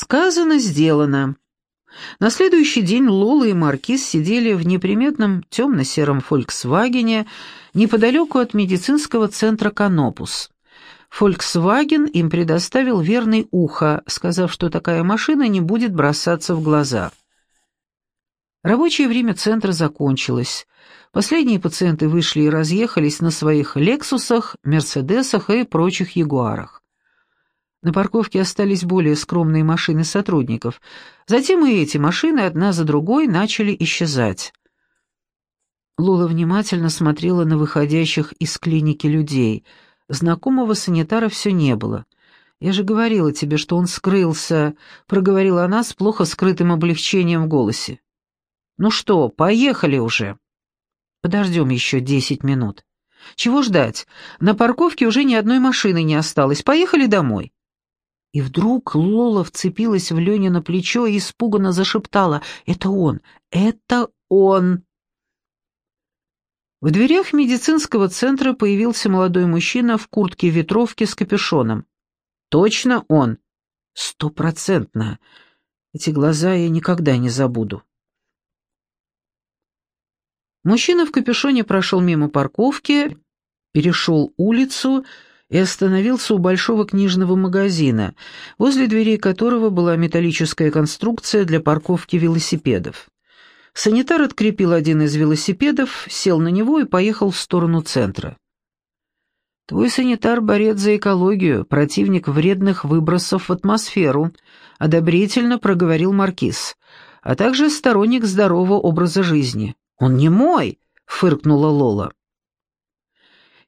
Сказано, сделано. На следующий день Лола и Маркиз сидели в неприметном темно-сером «Фольксвагене» неподалеку от медицинского центра «Канопус». «Фольксваген» им предоставил верный ухо, сказав, что такая машина не будет бросаться в глаза. Рабочее время центра закончилось. Последние пациенты вышли и разъехались на своих «Лексусах», «Мерседесах» и прочих «Ягуарах». На парковке остались более скромные машины сотрудников. Затем и эти машины одна за другой начали исчезать. Лола внимательно смотрела на выходящих из клиники людей. Знакомого санитара все не было. «Я же говорила тебе, что он скрылся», — проговорила она с плохо скрытым облегчением в голосе. «Ну что, поехали уже?» «Подождем еще десять минут». «Чего ждать? На парковке уже ни одной машины не осталось. Поехали домой». И вдруг Лола вцепилась в Леня на плечо и испуганно зашептала «Это он! Это он!» В дверях медицинского центра появился молодой мужчина в куртке-ветровке с капюшоном. «Точно он?» «Стопроцентно. Эти глаза я никогда не забуду». Мужчина в капюшоне прошел мимо парковки, перешел улицу и остановился у большого книжного магазина, возле дверей которого была металлическая конструкция для парковки велосипедов. Санитар открепил один из велосипедов, сел на него и поехал в сторону центра. «Твой санитар — борец за экологию, противник вредных выбросов в атмосферу», — одобрительно проговорил Маркиз, «а также сторонник здорового образа жизни». «Он не мой!» — фыркнула Лола.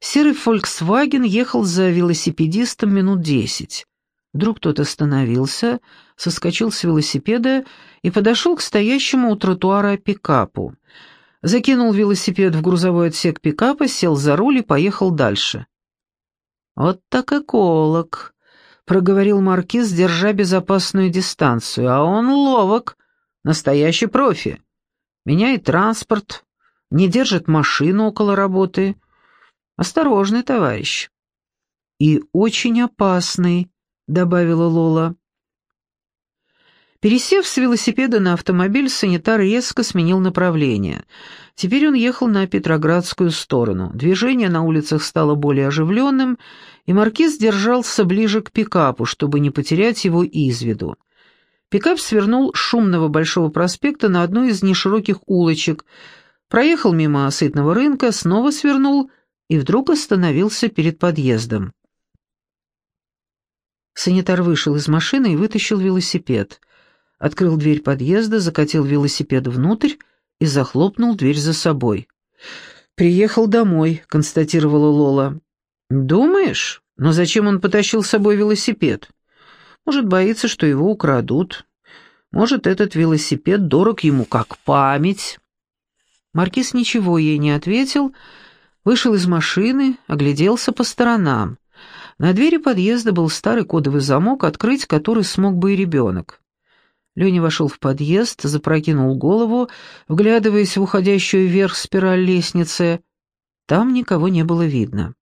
Серый «Фольксваген» ехал за велосипедистом минут десять. Вдруг кто-то остановился, соскочил с велосипеда и подошел к стоящему у тротуара пикапу. Закинул велосипед в грузовой отсек пикапа, сел за руль и поехал дальше. «Вот так эколог», — проговорил маркиз, держа безопасную дистанцию, «а он ловок, настоящий профи. Меняет транспорт, не держит машину около работы» Осторожный товарищ. И очень опасный, добавила Лола. Пересев с велосипеда на автомобиль, санитар резко сменил направление. Теперь он ехал на Петроградскую сторону. Движение на улицах стало более оживленным, и маркиз держался ближе к пикапу, чтобы не потерять его из виду. Пикап свернул с шумного Большого проспекта на одну из нешироких улочек, проехал мимо сытного рынка, снова свернул и вдруг остановился перед подъездом. Санитар вышел из машины и вытащил велосипед. Открыл дверь подъезда, закатил велосипед внутрь и захлопнул дверь за собой. «Приехал домой», — констатировала Лола. «Думаешь? Но зачем он потащил с собой велосипед? Может, боится, что его украдут. Может, этот велосипед дорог ему как память». Маркиз ничего ей не ответил, — Вышел из машины, огляделся по сторонам. На двери подъезда был старый кодовый замок, открыть который смог бы и ребенок. Леня вошел в подъезд, запрокинул голову, вглядываясь в уходящую вверх спираль лестницы. Там никого не было видно.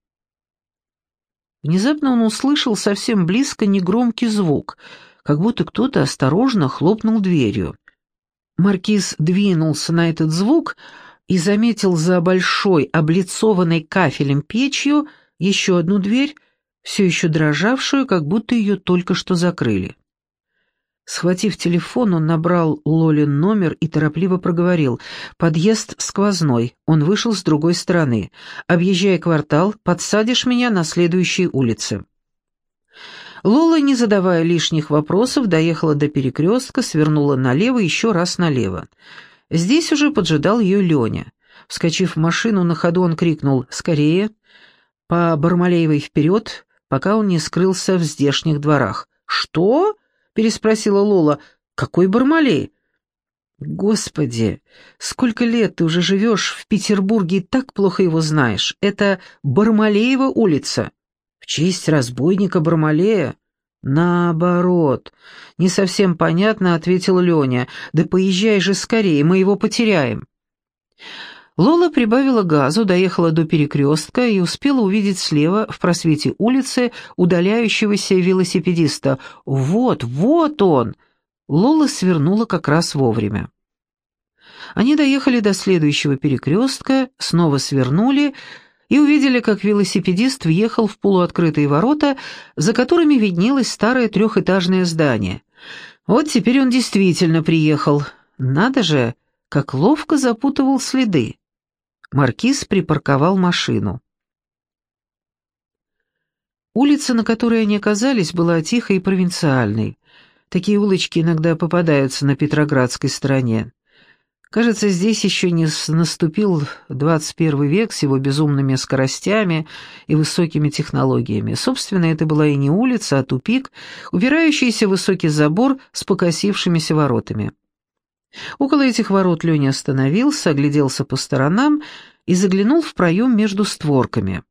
Внезапно он услышал совсем близко негромкий звук, как будто кто-то осторожно хлопнул дверью. Маркиз двинулся на этот звук, и заметил за большой, облицованной кафелем печью еще одну дверь, все еще дрожавшую, как будто ее только что закрыли. Схватив телефон, он набрал Лолин номер и торопливо проговорил. «Подъезд сквозной, он вышел с другой стороны. Объезжая квартал, подсадишь меня на следующей улице». Лола, не задавая лишних вопросов, доехала до перекрестка, свернула налево, еще раз налево. Здесь уже поджидал ее Леня. Вскочив в машину, на ходу он крикнул «Скорее!» по Бармалеевой вперед, пока он не скрылся в здешних дворах. «Что?» — переспросила Лола. «Какой Бармалей?» «Господи, сколько лет ты уже живешь в Петербурге и так плохо его знаешь. Это Бармалеева улица. В честь разбойника Бармалея?» «Наоборот. Не совсем понятно», — ответил Леня. «Да поезжай же скорее, мы его потеряем». Лола прибавила газу, доехала до перекрестка и успела увидеть слева, в просвете улицы, удаляющегося велосипедиста. «Вот, вот он!» Лола свернула как раз вовремя. Они доехали до следующего перекрестка, снова свернули и увидели, как велосипедист въехал в полуоткрытые ворота, за которыми виднелось старое трехэтажное здание. Вот теперь он действительно приехал. Надо же, как ловко запутывал следы. Маркиз припарковал машину. Улица, на которой они оказались, была тихой и провинциальной. Такие улочки иногда попадаются на Петроградской стороне. Кажется, здесь еще не наступил 21 век с его безумными скоростями и высокими технологиями. Собственно, это была и не улица, а тупик, убирающийся высокий забор с покосившимися воротами. Около этих ворот Леня остановился, огляделся по сторонам и заглянул в проем между створками.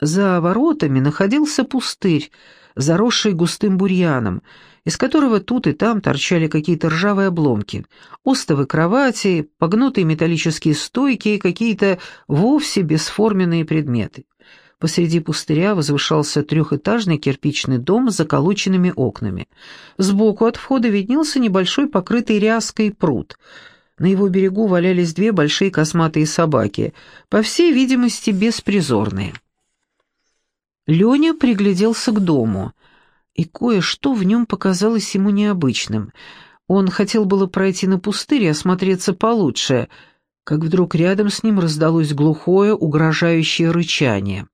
За воротами находился пустырь, заросший густым бурьяном, из которого тут и там торчали какие-то ржавые обломки, остовы кровати, погнутые металлические стойки и какие-то вовсе бесформенные предметы. Посреди пустыря возвышался трехэтажный кирпичный дом с заколоченными окнами. Сбоку от входа виднелся небольшой покрытый ряской пруд. На его берегу валялись две большие косматые собаки, по всей видимости, беспризорные. Леня пригляделся к дому, и кое-что в нем показалось ему необычным. Он хотел было пройти на пустырь и осмотреться получше, как вдруг рядом с ним раздалось глухое, угрожающее рычание.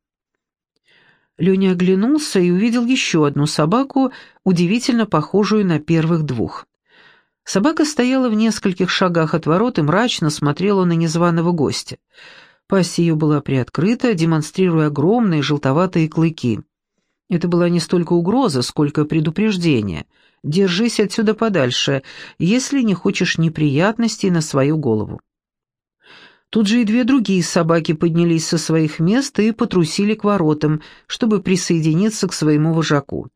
Леня оглянулся и увидел еще одну собаку, удивительно похожую на первых двух. Собака стояла в нескольких шагах от ворот и мрачно смотрела на незваного гостя. Пасть ее была приоткрыта, демонстрируя огромные желтоватые клыки. Это была не столько угроза, сколько предупреждение. «Держись отсюда подальше, если не хочешь неприятностей на свою голову». Тут же и две другие собаки поднялись со своих мест и потрусили к воротам, чтобы присоединиться к своему вожаку.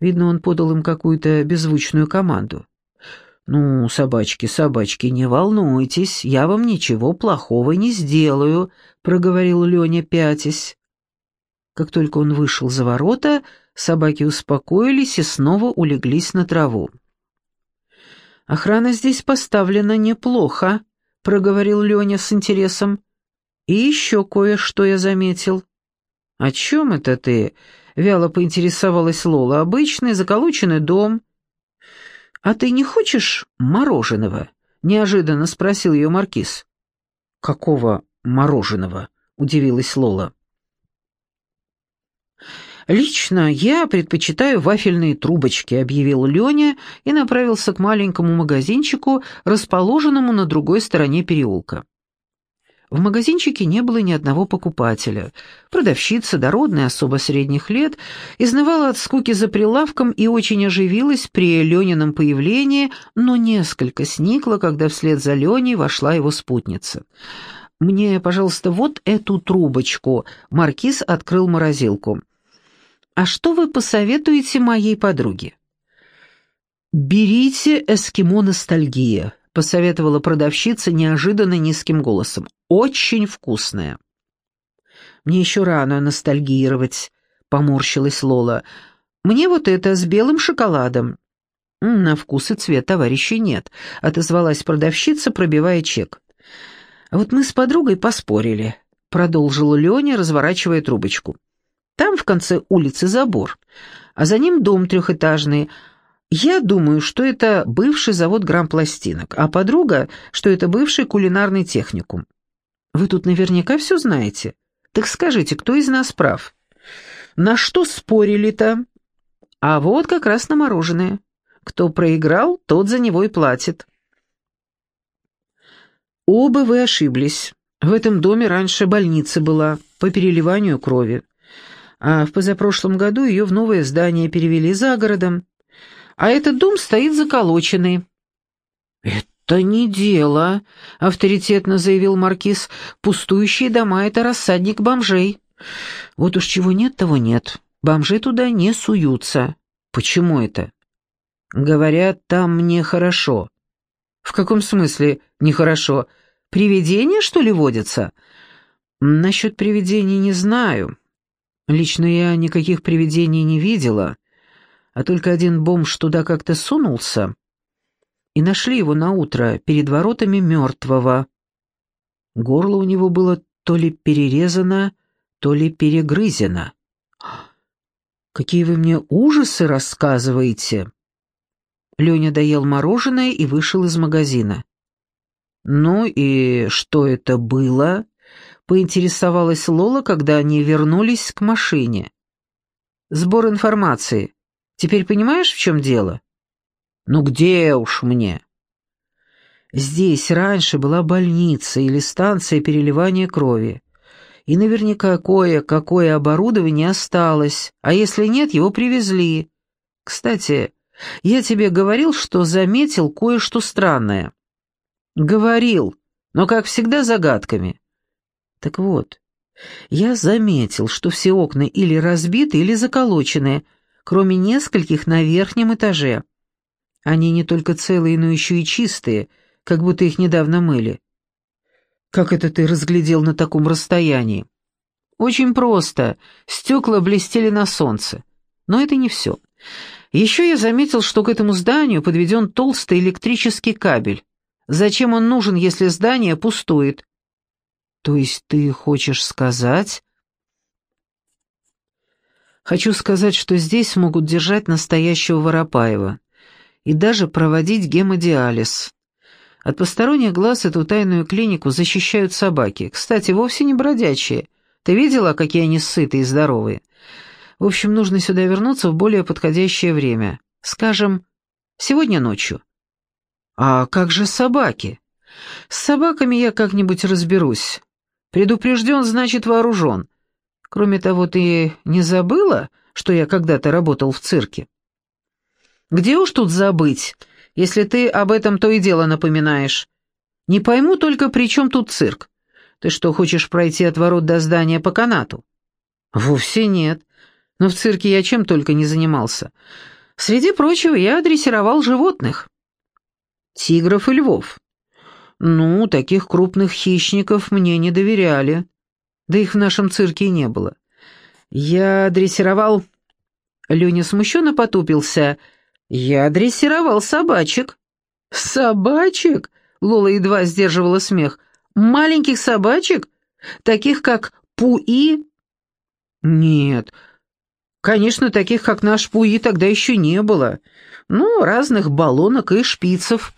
Видно, он подал им какую-то беззвучную команду. «Ну, собачки, собачки, не волнуйтесь, я вам ничего плохого не сделаю», — проговорил Леня, пятясь. Как только он вышел за ворота, собаки успокоились и снова улеглись на траву. «Охрана здесь поставлена неплохо», — проговорил Леня с интересом. «И еще кое-что я заметил». «О чем это ты?» — вяло поинтересовалась Лола. «Обычный заколоченный дом». «А ты не хочешь мороженого?» — неожиданно спросил ее маркиз. «Какого мороженого?» — удивилась Лола. «Лично я предпочитаю вафельные трубочки», — объявил Леня и направился к маленькому магазинчику, расположенному на другой стороне переулка. В магазинчике не было ни одного покупателя. Продавщица, дородная особо средних лет, изнывала от скуки за прилавком и очень оживилась при Ленином появлении, но несколько сникла, когда вслед за Леней вошла его спутница. «Мне, пожалуйста, вот эту трубочку», — Маркиз открыл морозилку. «А что вы посоветуете моей подруге?» «Берите эскимо-ностальгия», — посоветовала продавщица неожиданно низким голосом. «Очень вкусная». «Мне еще рано ностальгировать», — поморщилась Лола. «Мне вот это с белым шоколадом». «На вкус и цвет товарищей нет», — отозвалась продавщица, пробивая чек. «А вот мы с подругой поспорили», — продолжила Леня, разворачивая трубочку. Там в конце улицы забор, а за ним дом трехэтажный. Я думаю, что это бывший завод грампластинок, а подруга, что это бывший кулинарный техникум. Вы тут наверняка все знаете. Так скажите, кто из нас прав? На что спорили-то? А вот как раз на мороженое. Кто проиграл, тот за него и платит. Оба вы ошиблись. В этом доме раньше больница была по переливанию крови а в позапрошлом году ее в новое здание перевели за городом. А этот дом стоит заколоченный». «Это не дело», — авторитетно заявил маркиз. «Пустующие дома — это рассадник бомжей». «Вот уж чего нет, того нет. Бомжи туда не суются». «Почему это?» «Говорят, там мне хорошо». «В каком смысле нехорошо?» Привидения, что ли, водятся?» «Насчет привидений не знаю. Лично я никаких привидений не видела, а только один бомж туда как-то сунулся, и нашли его на утро перед воротами мертвого. Горло у него было то ли перерезано, то ли перегрызено. «Какие вы мне ужасы рассказываете!» Леня доел мороженое и вышел из магазина. «Ну и что это было?» — поинтересовалась Лола, когда они вернулись к машине. «Сбор информации. Теперь понимаешь, в чем дело?» «Ну где уж мне?» «Здесь раньше была больница или станция переливания крови. И наверняка кое-какое оборудование осталось, а если нет, его привезли. Кстати, я тебе говорил, что заметил кое-что странное». «Говорил, но, как всегда, загадками». «Так вот, я заметил, что все окна или разбиты, или заколочены, кроме нескольких на верхнем этаже. Они не только целые, но еще и чистые, как будто их недавно мыли». «Как это ты разглядел на таком расстоянии?» «Очень просто. Стекла блестели на солнце. Но это не все. Еще я заметил, что к этому зданию подведен толстый электрический кабель. Зачем он нужен, если здание пустует? То есть ты хочешь сказать... Хочу сказать, что здесь могут держать настоящего Воропаева и даже проводить гемодиализ. От посторонних глаз эту тайную клинику защищают собаки, кстати, вовсе не бродячие. Ты видела, какие они сытые и здоровые? В общем, нужно сюда вернуться в более подходящее время. Скажем, сегодня ночью. «А как же собаки?» «С собаками я как-нибудь разберусь. Предупрежден, значит вооружен. Кроме того, ты не забыла, что я когда-то работал в цирке?» «Где уж тут забыть, если ты об этом то и дело напоминаешь? Не пойму только, при чем тут цирк? Ты что, хочешь пройти от ворот до здания по канату?» «Вовсе нет. Но в цирке я чем только не занимался. Среди прочего, я дрессировал животных». Тигров и львов. Ну, таких крупных хищников мне не доверяли. Да их в нашем цирке и не было. Я дрессировал... Леня смущенно потупился. Я дрессировал собачек. Собачек? Лола едва сдерживала смех. Маленьких собачек? Таких, как Пуи? Нет, конечно, таких, как наш Пуи, тогда еще не было. Ну, разных баллонок и шпицев.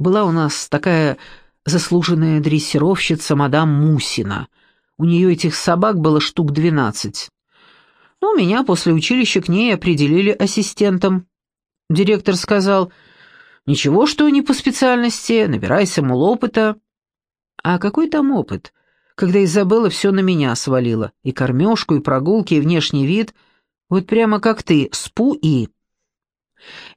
Была у нас такая заслуженная дрессировщица мадам Мусина. У нее этих собак было штук двенадцать. Ну, меня после училища к ней определили ассистентом. Директор сказал, «Ничего, что не по специальности, набирайся, мол, опыта». А какой там опыт, когда Изабелла все на меня свалила, и кормежку, и прогулки, и внешний вид, вот прямо как ты, спу и...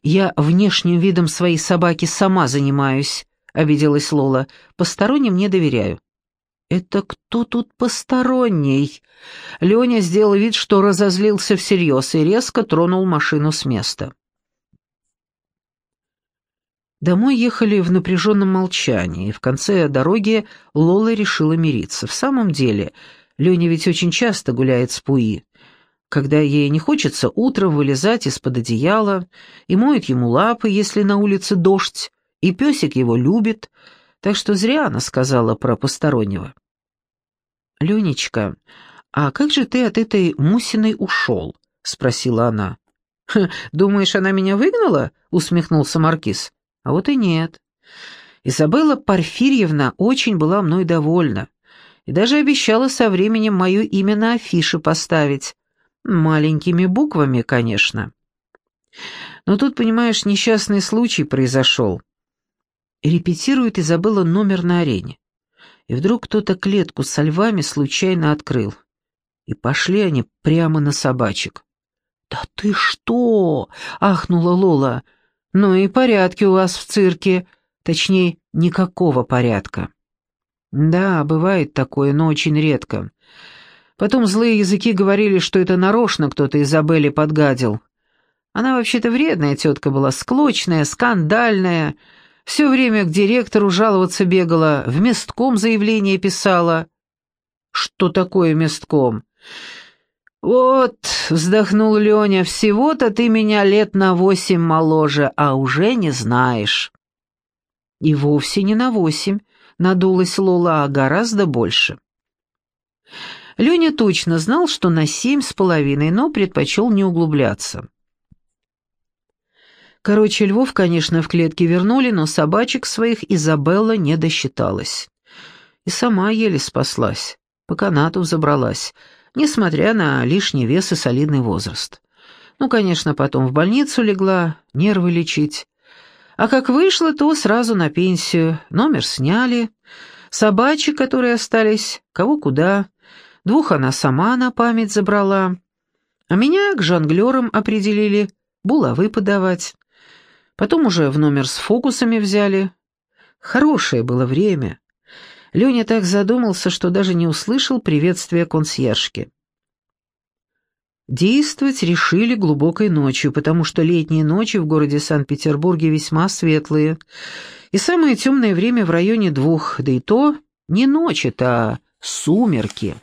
«Я внешним видом своей собаки сама занимаюсь», — обиделась Лола. «Посторонним не доверяю». «Это кто тут посторонний?» Леня сделал вид, что разозлился всерьез и резко тронул машину с места. Домой ехали в напряженном молчании, и в конце дороги Лола решила мириться. В самом деле, Леня ведь очень часто гуляет с Пуи когда ей не хочется утром вылезать из-под одеяла, и моет ему лапы, если на улице дождь, и песик его любит, так что зря она сказала про постороннего. «Ленечка, а как же ты от этой Мусиной ушел?» — спросила она. «Думаешь, она меня выгнала?» — усмехнулся Маркиз. «А вот и нет. Изабелла Порфирьевна очень была мной довольна и даже обещала со временем мое имя на афише поставить, Маленькими буквами, конечно. Но тут, понимаешь, несчастный случай произошел. Репетирует Изабелла номер на арене. И вдруг кто-то клетку со львами случайно открыл. И пошли они прямо на собачек. «Да ты что?» — ахнула Лола. «Ну и порядки у вас в цирке. Точнее, никакого порядка». «Да, бывает такое, но очень редко. Потом злые языки говорили, что это нарочно кто-то Изабелле подгадил. Она вообще-то вредная тетка была, склочная, скандальная. Все время к директору жаловаться бегала, в местком заявление писала. Что такое местком? «Вот», — вздохнул Леня, — «всего-то ты меня лет на восемь моложе, а уже не знаешь». «И вовсе не на восемь», — надулась Лола, — «а гораздо больше». Леня точно знал, что на семь с половиной, но предпочел не углубляться. Короче, львов, конечно, в клетке вернули, но собачек своих Изабелла не досчиталась. И сама еле спаслась, по канату забралась, несмотря на лишний вес и солидный возраст. Ну, конечно, потом в больницу легла, нервы лечить. А как вышла, то сразу на пенсию, номер сняли, собачек, которые остались, кого куда, двух она сама на память забрала, а меня к жонглерам определили, булавы подавать. Потом уже в номер с фокусами взяли. Хорошее было время. Леня так задумался, что даже не услышал приветствия консьержки. Действовать решили глубокой ночью, потому что летние ночи в городе Санкт-Петербурге весьма светлые, и самое темное время в районе двух, да и то не ночь, это сумерки.